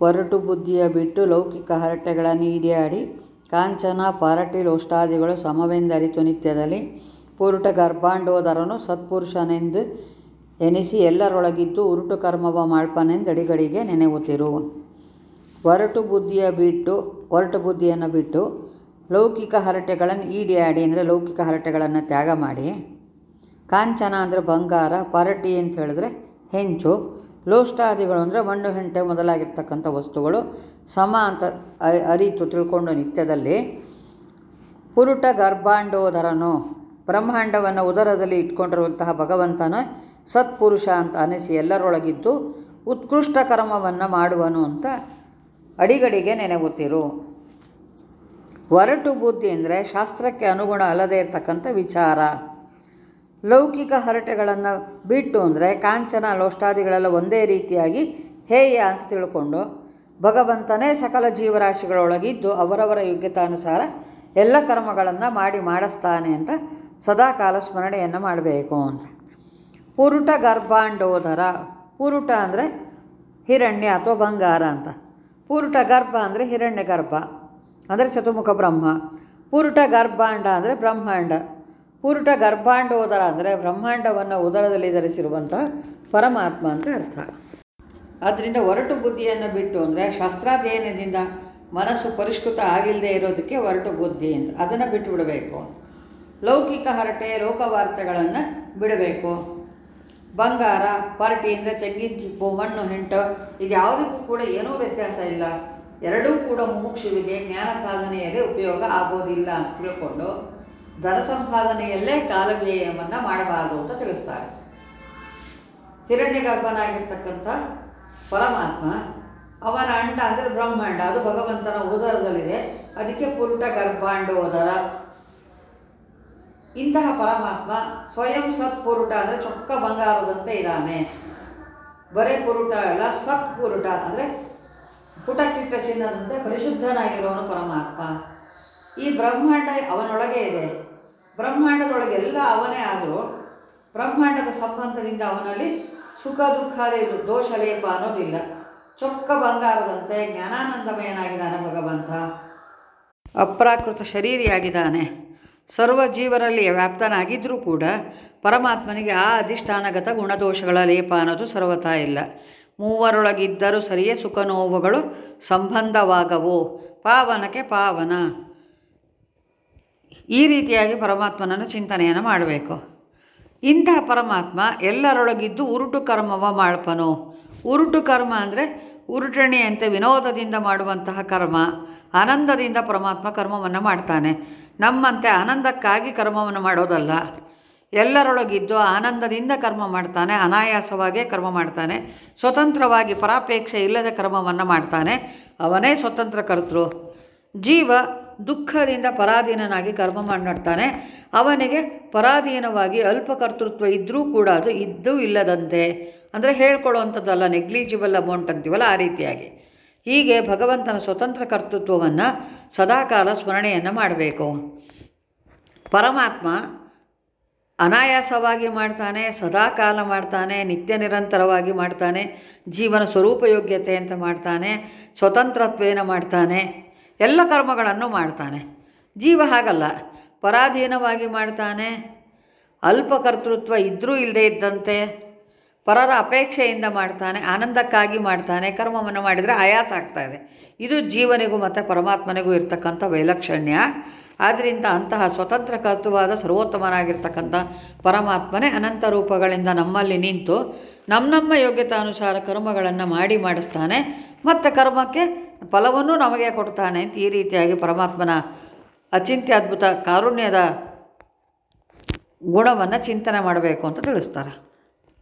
ಒರಟು ಬುದ್ಧಿಯ ಬಿಟ್ಟು ಲೌಕಿಕ ಹರಟೆಗಳನ್ನು ಹಿಡಿಯಾಡಿ ಕಾಂಚನ, ಪಾರಟಿ ಲೋಷ್ಟಾದಿಗಳು ಸಮವೆಂದರಿತು ನಿತ್ಯದಲ್ಲಿ. ಪುರುಟ ಗರ್ಭಾಂಡೋದರನು ಸತ್ಪುರುಷನೆಂದು ಎನಿಸಿ ಎಲ್ಲರೊಳಗಿದ್ದು ಉರುಟು ಕರ್ಮವ ಮಾಡ್ಪನೆಂದಡಿಗಡಿಗೆ ನೆನೆಯುತ್ತಿರು. ಒರಟು ಬುದ್ಧಿಯ ಬಿಟ್ಟು, ಒರಟು ಬುದ್ಧಿಯನ್ನು ಬಿಟ್ಟು ಲೌಕಿಕ ಹರಟೆಗಳನ್ನು ಈಡಿಯಾಡಿ ಅಂದರೆ ಲೌಕಿಕ ಹರಟೆಗಳನ್ನು ತ್ಯಾಗ ಮಾಡಿ. ಕಾಂಚನ ಅಂದರೆ ಬಂಗಾರ, ಪರಟಿ ಅಂತ ಹೇಳಿದ್ರೆ ಹೆಂಚು. ಲೋಷ್ಟಾದಿಗಳು ಅಂದರೆ ಮಣ್ಣು, ಹೆಂಟೆ ಮೊದಲಾಗಿರ್ತಕ್ಕಂಥ ವಸ್ತುಗಳು. ಸಮ ಅಂತ ಅರಿತು ತಿಳ್ಕೊಂಡು ನಿತ್ಯದಲ್ಲಿ ಪುರುಟ ಗರ್ಭಾಂಡೋದರನು ಬ್ರಹ್ಮಾಂಡವನ್ನು ಉದರದಲ್ಲಿ ಇಟ್ಕೊಂಡಿರುವಂತಹ ಭಗವಂತನ ಸತ್ಪುರುಷ ಅಂತ ಅನಿಸಿ ಎಲ್ಲರೊಳಗಿದ್ದು ಉತ್ಕೃಷ್ಟ ಕರ್ಮವನ್ನು ಮಾಡುವನು ಅಂತ ಅಡಿಗಡಿಗೆ ನೆನಗುತ್ತಿರು. ಒರಟು ಬುದ್ಧಿ ಅಂದರೆ ಶಾಸ್ತ್ರಕ್ಕೆ ಅನುಗುಣ ಅಲ್ಲದೇ ಇರತಕ್ಕಂಥ ವಿಚಾರ. ಲೌಕಿಕ ಹರಟೆಗಳನ್ನು ಬಿಟ್ಟು ಅಂದರೆ ಕಾಂಚನ ಲೋಷ್ಟಾದಿಗಳೆಲ್ಲ ಒಂದೇ ರೀತಿಯಾಗಿ ಹೇಯ ಅಂತ ತಿಳ್ಕೊಂಡು ಭಗವಂತನೇ ಸಕಲ ಜೀವರಾಶಿಗಳೊಳಗಿದ್ದು ಅವರವರ ಯೋಗ್ಯತಾನುಸಾರ ಎಲ್ಲ ಕರ್ಮಗಳನ್ನು ಮಾಡಿ ಮಾಡಿಸ್ತಾನೆ ಅಂತ ಸದಾಕಾಲ ಸ್ಮರಣೆಯನ್ನು ಮಾಡಬೇಕು ಅಂತ. ಪುರುಟ ಗರ್ಭಾಂಡೋದರ, ಪುರುಟ ಅಂದರೆ ಹಿರಣ್ಯ ಅಥವಾ ಬಂಗಾರ ಅಂತ. ಪುರುಟ ಗರ್ಭ ಅಂದರೆ ಹಿರಣ್ಯ ಗರ್ಭ ಅಂದರೆ ಚತುರ್ಮುಖ ಬ್ರಹ್ಮ. ಪುರುಟ ಗರ್ಭಾಂಡ ಅಂದರೆ ಬ್ರಹ್ಮಾಂಡ. ಪುರುಟ ಗರ್ಭಾಂಡೋದರ ಅಂದರೆ ಬ್ರಹ್ಮಾಂಡವನ್ನು ಉದರದಲ್ಲಿ ಧರಿಸಿರುವಂಥ ಪರಮಾತ್ಮ ಅಂತ ಅರ್ಥ. ಆದ್ದರಿಂದ ಒರಟು ಬುದ್ಧಿಯನ್ನು ಬಿಟ್ಟು ಅಂದರೆ ಶಾಸ್ತ್ರಾಧ್ಯಯನದಿಂದ ಮನಸ್ಸು ಪರಿಷ್ಕೃತ ಆಗಿಲ್ಲದೆ ಇರೋದಕ್ಕೆ ಹೊರಟು ಬುದ್ಧಿ ಅಂತ. ಅದನ್ನು ಬಿಟ್ಟು ಬಿಡಬೇಕು. ಲೌಕಿಕ ಹರಟೆ, ಲೋಕವಾರ್ತೆಗಳನ್ನು ಬಿಡಬೇಕು. ಬಂಗಾರ, ಪರಟಿಯಿಂದ ಚೆಂಗಿನ ಚಿಪ್ಪು, ಮಣ್ಣು, ಹೆಂಟು, ಇದು ಯಾವುದಕ್ಕೂ ಕೂಡ ಏನೂ ವ್ಯತ್ಯಾಸ ಇಲ್ಲ. ಎರಡೂ ಕೂಡ ಮುಮುಕ್ಷುವಿಗೆ ಜ್ಞಾನ ಸಾಧನೆಯಲ್ಲಿ ಉಪಯೋಗ ಆಗೋದಿಲ್ಲ ಅಂತ ತಿಳ್ಕೊಂಡು ಧನ ಸಂಪಾದನೆಯಲ್ಲೇ ಕಾಲವ್ಯಯವನ್ನು ಮಾಡಬಾರದು ಅಂತ ತಿಳಿಸ್ತಾರೆ. ಹಿರಣ್ಯ ಗರ್ಭನಾಗಿರ್ತಕ್ಕಂಥ ಪರಮಾತ್ಮ, ಅವನ ಅಂಡ ಅಂದರೆ ಬ್ರಹ್ಮಾಂಡ, ಅದು ಭಗವಂತನ ಉದರದಲ್ಲಿದೆ. ಅದಕ್ಕೆ ಪುರುಟ ಗರ್ಭಾಂಡೋದರ. ಇಂತಹ ಪರಮಾತ್ಮ ಸ್ವಯಂ ಸತ್ಪುರುಟ ಅಂದರೆ ಚೊಕ್ಕ ಬಂಗಾರದಂತೆ ಇದ್ದಾನೆ. ಬರೇ ಪುರುಟ ಅಲ್ಲ ಸತ್ಪುರುಟ ಅಂದರೆ ಪುಟಕಿಟ್ಟ ಚಿನ್ನದಂತೆ ಪರಿಶುದ್ಧನಾಗಿರೋನು ಪರಮಾತ್ಮ. ಈ ಬ್ರಹ್ಮಾಂಡ ಅವನೊಳಗೆ ಇದೆ. ಬ್ರಹ್ಮಾಂಡದೊಳಗೆಲ್ಲ ಅವನೇ ಆದರೂ ಬ್ರಹ್ಮಾಂಡದ ಸಂಬಂಧದಿಂದ ಅವನಲ್ಲಿ ಸುಖ ದುಃಖಾದಿ ದೋಷ ಲೇಪ ಅನ್ನೋದಿಲ್ಲ. ಚೊಕ್ಕ ಬಂಗಾರದಂತೆ ಜ್ಞಾನಾನಂದಮಯನಾಗಿದ್ದಾನೆ ಭಗವಂತ. ಅಪ್ರಾಕೃತ ಶರೀರಿಯಾಗಿದ್ದಾನೆ. ಸರ್ವ ಜೀವರಲ್ಲಿ ವ್ಯಾಪ್ತನಾಗಿದ್ದರೂ ಕೂಡ ಪರಮಾತ್ಮನಿಗೆ ಆ ಅಧಿಷ್ಠಾನಗತ ಗುಣದೋಷಗಳ ಲೇಪ ಅನ್ನೋದು ಸರ್ವತಾ ಇಲ್ಲ. ಮೂವರೊಳಗಿದ್ದರೂ ಸರಿಯೇ ಸುಖ ನೋವುಗಳು ಸಂಬಂಧವಾಗವು? ಪಾವನಕ್ಕೆ ಪಾವನ. ಈ ರೀತಿಯಾಗಿ ಪರಮಾತ್ಮನನ್ನು ಚಿಂತನೆಯನ್ನು ಮಾಡಬೇಕು. ಇಂತಹ ಪರಮಾತ್ಮ ಎಲ್ಲರೊಳಗಿದ್ದು ಉರುಟು ಕರ್ಮವ ಮಾಡ್ಪನು. ಉರುಟು ಕರ್ಮ ಅಂದರೆ ಉರುಟಣೆಯಂತೆ ವಿನೋದದಿಂದ ಮಾಡುವಂತಹ ಕರ್ಮ. ಆನಂದದಿಂದ ಪರಮಾತ್ಮ ಕರ್ಮವನ್ನು ಮಾಡ್ತಾನೆ. ನಮ್ಮಂತೆ ಆನಂದಕ್ಕಾಗಿ ಕರ್ಮವನ್ನು ಮಾಡೋದಲ್ಲ. ಎಲ್ಲರೊಳಗಿದ್ದು ಆನಂದದಿಂದ ಕರ್ಮ ಮಾಡ್ತಾನೆ, ಅನಾಯಾಸವಾಗೇ ಕರ್ಮ ಮಾಡ್ತಾನೆ, ಸ್ವತಂತ್ರವಾಗಿ ಪರಾಪೇಕ್ಷೆ ಇಲ್ಲದೆ ಕರ್ಮವನ್ನು ಮಾಡ್ತಾನೆ. ಅವನೇ ಸ್ವತಂತ್ರ ಕರ್ತೃ. ಜೀವ ದುಃಖದಿಂದ ಪರಾಧೀನನಾಗಿ ಕರ್ಮ ಮಾಡ್ತಾನೆ ಅವನಿಗೆ ಪರಾಧೀನವಾಗಿ ಅಲ್ಪ ಕರ್ತೃತ್ವ ಇದ್ದರೂ ಕೂಡ ಅದು ಇದ್ದೂ ಇಲ್ಲದಂತೆ. ಅಂದರೆ ಹೇಳ್ಕೊಳ್ಳುವಂಥದ್ದಲ್ಲ ನೆಗ್ಲಿಜಿಬಲ್ ಅಮೌಂಟ್ ಅಂತೀವಲ್ಲ ಆ ರೀತಿಯಾಗಿ. ಹೀಗೆ ಭಗವಂತನ ಸ್ವತಂತ್ರ ಕರ್ತೃತ್ವವನ್ನು ಸದಾಕಾಲ ಸ್ಮರಣೆಯನ್ನು ಮಾಡಬೇಕು. ಪರಮಾತ್ಮ ಅನಾಯಾಸವಾಗಿ ಮಾಡ್ತಾನೆ, ಸದಾಕಾಲ ಮಾಡ್ತಾನೆ, ನಿತ್ಯ ನಿರಂತರವಾಗಿ ಮಾಡ್ತಾನೆ, ಜೀವನ ಸ್ವರೂಪಯೋಗ್ಯತೆ ಅಂತ ಮಾಡ್ತಾನೆ, ಸ್ವತಂತ್ರತ್ವೇನ ಮಾಡ್ತಾನೆ. ಎಲ್ಲ ಕರ್ಮಗಳನ್ನು ಮಾಡ್ತಾನೆ. ಜೀವ ಹಾಗಲ್ಲ. ಪರಾಧೀನವಾಗಿ ಮಾಡ್ತಾನೆ. ಅಲ್ಪ ಕರ್ತೃತ್ವ ಇದ್ದರೂ ಇಲ್ಲದೆ ಇದ್ದಂತೆ ಪರರ ಅಪೇಕ್ಷೆಯಿಂದ ಮಾಡ್ತಾನೆ, ಆನಂದಕ್ಕಾಗಿ ಮಾಡ್ತಾನೆ, ಕರ್ಮವನ್ನು ಮಾಡಿದರೆ ಆಯಾಸ ಆಗ್ತಾ ಇದೆ. ಇದು ಜೀವನಿಗೂ ಮತ್ತು ಪರಮಾತ್ಮನಿಗೂ ಇರ್ತಕ್ಕಂಥ ವೈಲಕ್ಷಣ್ಯ. ಆದ್ದರಿಂದ ಅಂತಹ ಸ್ವತಂತ್ರ ಕರ್ತುವಾದ ಸರ್ವೋತ್ತಮನಾಗಿರ್ತಕ್ಕಂಥ ಪರಮಾತ್ಮನೇ ಅನಂತ ರೂಪಗಳಿಂದ ನಮ್ಮಲ್ಲಿ ನಿಂತು ನಮ್ಮ ನಮ್ಮ ಯೋಗ್ಯತಾನುಸಾರ ಕರ್ಮಗಳನ್ನು ಮಾಡಿ ಮಾಡಿಸ್ತಾನೆ. ಮತ್ತು ಕರ್ಮಕ್ಕೆ ಫಲವನ್ನು ನಮಗೆ ಕೊಡ್ತಾನೆ ಅಂತ ಈ ರೀತಿಯಾಗಿ ಪರಮಾತ್ಮನ ಅಚಿಂತ್ಯ ಅದ್ಭುತ ಕಾರುಣ್ಯದ ಗುಣವನ್ನು ಚಿಂತನೆ ಮಾಡಬೇಕು ಅಂತ ತಿಳಿಸ್ತಾರೆ.